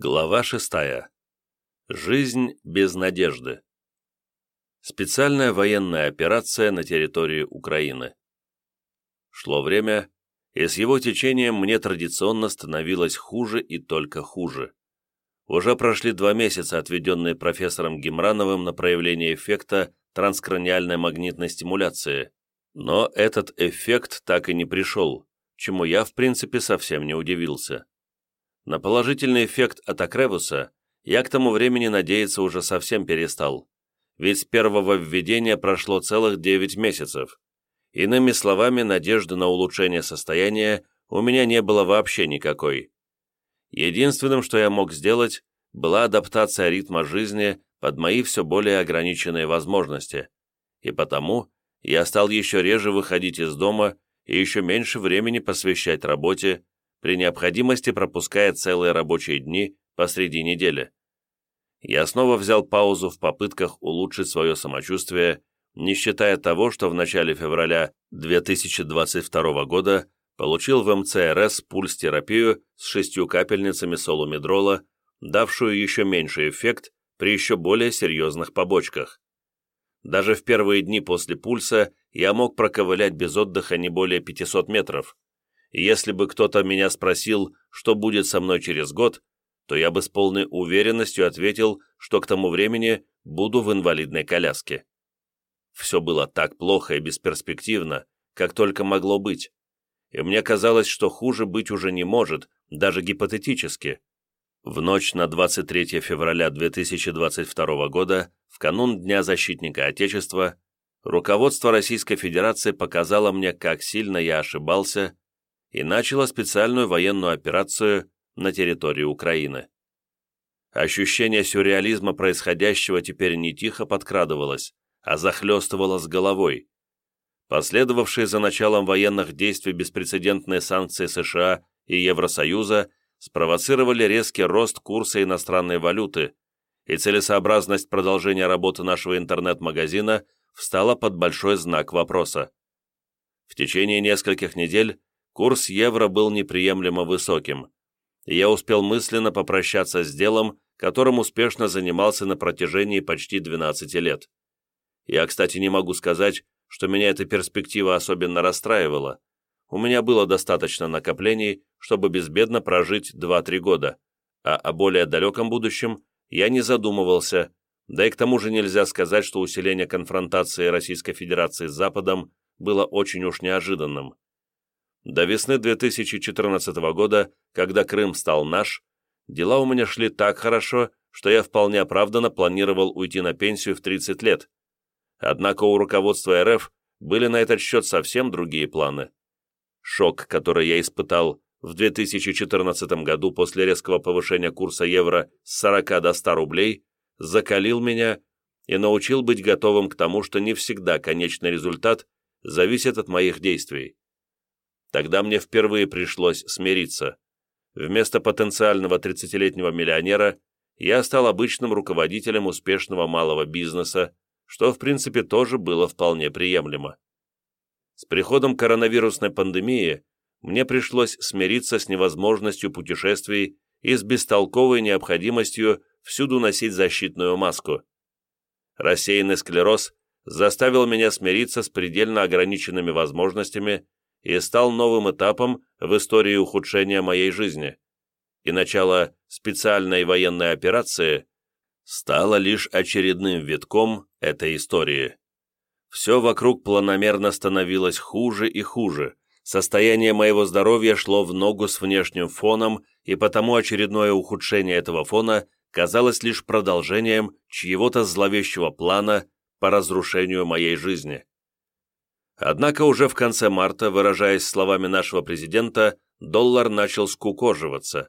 Глава шестая. Жизнь без надежды. Специальная военная операция на территории Украины. Шло время, и с его течением мне традиционно становилось хуже и только хуже. Уже прошли два месяца, отведенные профессором Гемрановым на проявление эффекта транскраниальной магнитной стимуляции, но этот эффект так и не пришел, чему я, в принципе, совсем не удивился. На положительный эффект от Акревуса я к тому времени надеяться уже совсем перестал, ведь с первого введения прошло целых 9 месяцев. Иными словами, надежды на улучшение состояния у меня не было вообще никакой. Единственным, что я мог сделать, была адаптация ритма жизни под мои все более ограниченные возможности, и потому я стал еще реже выходить из дома и еще меньше времени посвящать работе, при необходимости пропуская целые рабочие дни посреди недели. Я снова взял паузу в попытках улучшить свое самочувствие, не считая того, что в начале февраля 2022 года получил в МЦРС пульс-терапию с шестью капельницами солумедрола, давшую еще меньший эффект при еще более серьезных побочках. Даже в первые дни после пульса я мог проковылять без отдыха не более 500 метров, если бы кто-то меня спросил, что будет со мной через год, то я бы с полной уверенностью ответил, что к тому времени буду в инвалидной коляске. Все было так плохо и бесперспективно, как только могло быть. И мне казалось, что хуже быть уже не может, даже гипотетически. В ночь на 23 февраля 2022 года, в канун Дня Защитника Отечества, руководство Российской Федерации показало мне, как сильно я ошибался и начало специальную военную операцию на территории Украины. Ощущение сюрреализма происходящего теперь не тихо подкрадывалось, а захлестывало с головой. Последовавшие за началом военных действий беспрецедентные санкции США и Евросоюза спровоцировали резкий рост курса иностранной валюты, и целесообразность продолжения работы нашего интернет-магазина встала под большой знак вопроса. В течение нескольких недель курс евро был неприемлемо высоким, и я успел мысленно попрощаться с делом, которым успешно занимался на протяжении почти 12 лет. Я, кстати, не могу сказать, что меня эта перспектива особенно расстраивала. У меня было достаточно накоплений, чтобы безбедно прожить 2-3 года, а о более далеком будущем я не задумывался, да и к тому же нельзя сказать, что усиление конфронтации Российской Федерации с Западом было очень уж неожиданным. До весны 2014 года, когда Крым стал наш, дела у меня шли так хорошо, что я вполне оправданно планировал уйти на пенсию в 30 лет. Однако у руководства РФ были на этот счет совсем другие планы. Шок, который я испытал в 2014 году после резкого повышения курса евро с 40 до 100 рублей, закалил меня и научил быть готовым к тому, что не всегда конечный результат зависит от моих действий. Тогда мне впервые пришлось смириться. Вместо потенциального 30-летнего миллионера я стал обычным руководителем успешного малого бизнеса, что в принципе тоже было вполне приемлемо. С приходом коронавирусной пандемии мне пришлось смириться с невозможностью путешествий и с бестолковой необходимостью всюду носить защитную маску. Рассеянный склероз заставил меня смириться с предельно ограниченными возможностями и стал новым этапом в истории ухудшения моей жизни, и начало специальной военной операции стало лишь очередным витком этой истории. Все вокруг планомерно становилось хуже и хуже, состояние моего здоровья шло в ногу с внешним фоном, и потому очередное ухудшение этого фона казалось лишь продолжением чьего-то зловещего плана по разрушению моей жизни. Однако уже в конце марта, выражаясь словами нашего президента, доллар начал скукоживаться.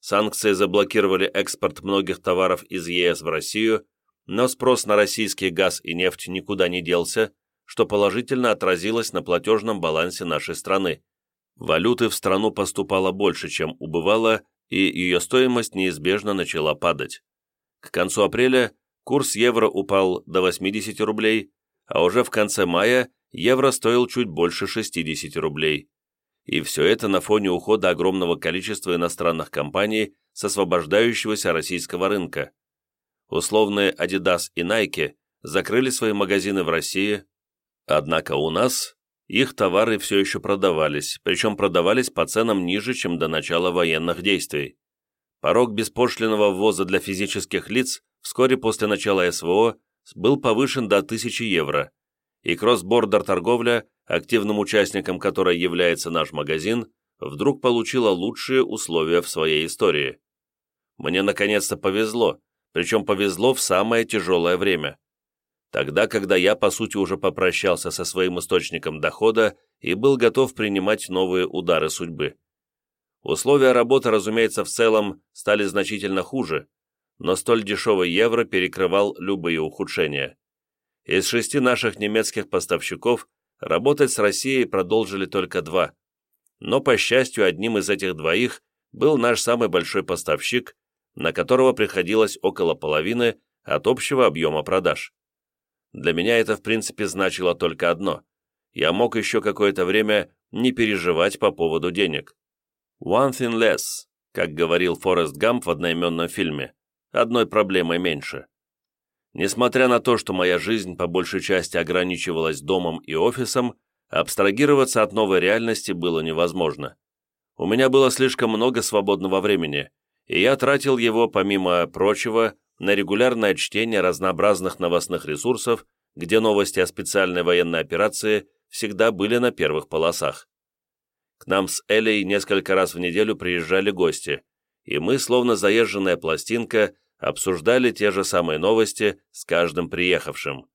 Санкции заблокировали экспорт многих товаров из ЕС в Россию, но спрос на российский газ и нефть никуда не делся, что положительно отразилось на платежном балансе нашей страны. Валюты в страну поступало больше, чем убывало, и ее стоимость неизбежно начала падать. К концу апреля курс евро упал до 80 рублей, а уже в конце мая евро стоил чуть больше 60 рублей. И все это на фоне ухода огромного количества иностранных компаний с освобождающегося российского рынка. Условные Adidas и Nike закрыли свои магазины в России, однако у нас их товары все еще продавались, причем продавались по ценам ниже, чем до начала военных действий. Порог беспошлинного ввоза для физических лиц вскоре после начала СВО был повышен до 1000 евро, и кросс-бордер торговля, активным участником которой является наш магазин, вдруг получила лучшие условия в своей истории. Мне наконец-то повезло, причем повезло в самое тяжелое время. Тогда, когда я, по сути, уже попрощался со своим источником дохода и был готов принимать новые удары судьбы. Условия работы, разумеется, в целом стали значительно хуже, но столь дешевый евро перекрывал любые ухудшения. Из шести наших немецких поставщиков работать с Россией продолжили только два. Но, по счастью, одним из этих двоих был наш самый большой поставщик, на которого приходилось около половины от общего объема продаж. Для меня это, в принципе, значило только одно. Я мог еще какое-то время не переживать по поводу денег. «One thing less», как говорил Форест Гамп в одноименном фильме, одной проблемой меньше. Несмотря на то, что моя жизнь по большей части ограничивалась домом и офисом, абстрагироваться от новой реальности было невозможно. У меня было слишком много свободного времени, и я тратил его, помимо прочего, на регулярное чтение разнообразных новостных ресурсов, где новости о специальной военной операции всегда были на первых полосах. К нам с Элей несколько раз в неделю приезжали гости, и мы, словно заезженная пластинка, обсуждали те же самые новости с каждым приехавшим.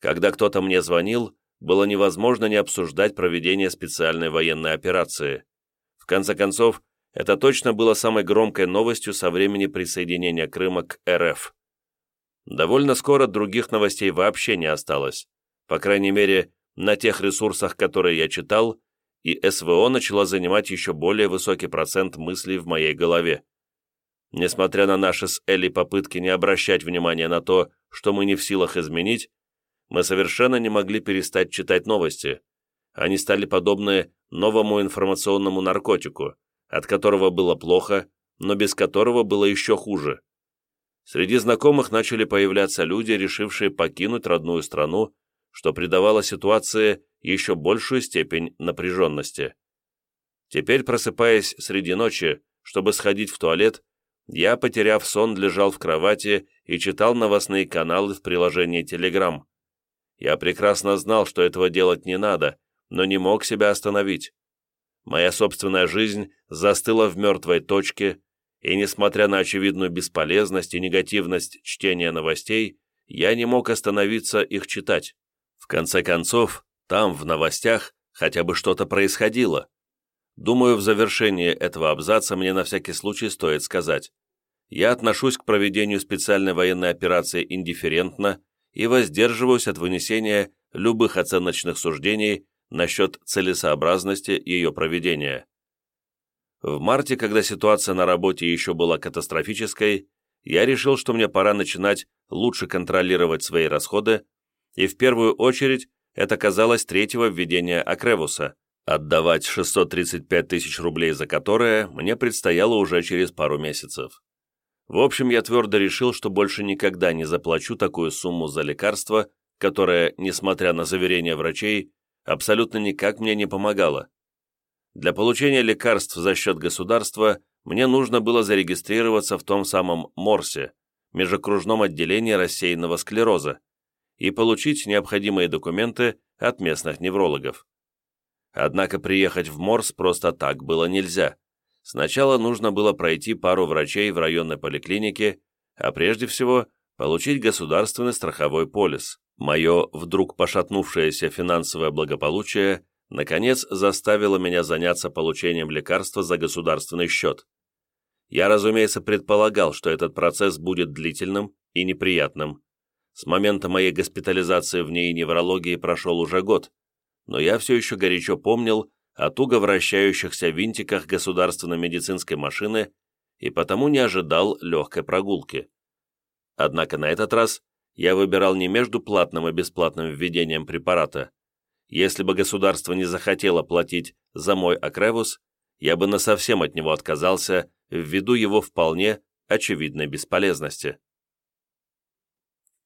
Когда кто-то мне звонил, было невозможно не обсуждать проведение специальной военной операции. В конце концов, это точно было самой громкой новостью со времени присоединения Крыма к РФ. Довольно скоро других новостей вообще не осталось. По крайней мере, на тех ресурсах, которые я читал, и СВО начала занимать еще более высокий процент мыслей в моей голове. Несмотря на наши с Элли попытки не обращать внимания на то, что мы не в силах изменить, мы совершенно не могли перестать читать новости. Они стали подобны новому информационному наркотику, от которого было плохо, но без которого было еще хуже. Среди знакомых начали появляться люди, решившие покинуть родную страну, что придавало ситуации еще большую степень напряженности. Теперь, просыпаясь среди ночи, чтобы сходить в туалет, я, потеряв сон, лежал в кровати и читал новостные каналы в приложении Telegram. Я прекрасно знал, что этого делать не надо, но не мог себя остановить. Моя собственная жизнь застыла в мертвой точке, и, несмотря на очевидную бесполезность и негативность чтения новостей, я не мог остановиться их читать. В конце концов, там, в новостях, хотя бы что-то происходило. Думаю, в завершении этого абзаца мне на всякий случай стоит сказать. Я отношусь к проведению специальной военной операции индифферентно и воздерживаюсь от вынесения любых оценочных суждений насчет целесообразности ее проведения. В марте, когда ситуация на работе еще была катастрофической, я решил, что мне пора начинать лучше контролировать свои расходы, и в первую очередь это казалось третьего введения Акревуса, отдавать 635 тысяч рублей за которое мне предстояло уже через пару месяцев. В общем, я твердо решил, что больше никогда не заплачу такую сумму за лекарство, которое, несмотря на заверения врачей, абсолютно никак мне не помогало. Для получения лекарств за счет государства мне нужно было зарегистрироваться в том самом МОРСе, межокружном отделении рассеянного склероза, и получить необходимые документы от местных неврологов. Однако приехать в МОРС просто так было нельзя. Сначала нужно было пройти пару врачей в районной поликлинике, а прежде всего получить государственный страховой полис. Мое вдруг пошатнувшееся финансовое благополучие наконец заставило меня заняться получением лекарства за государственный счет. Я, разумеется, предполагал, что этот процесс будет длительным и неприятным. С момента моей госпитализации в НИИ неврологии прошел уже год, но я все еще горячо помнил о туго вращающихся винтиках государственной медицинской машины и потому не ожидал легкой прогулки. Однако на этот раз я выбирал не между платным и бесплатным введением препарата. Если бы государство не захотело платить за мой акревус, я бы насовсем от него отказался ввиду его вполне очевидной бесполезности.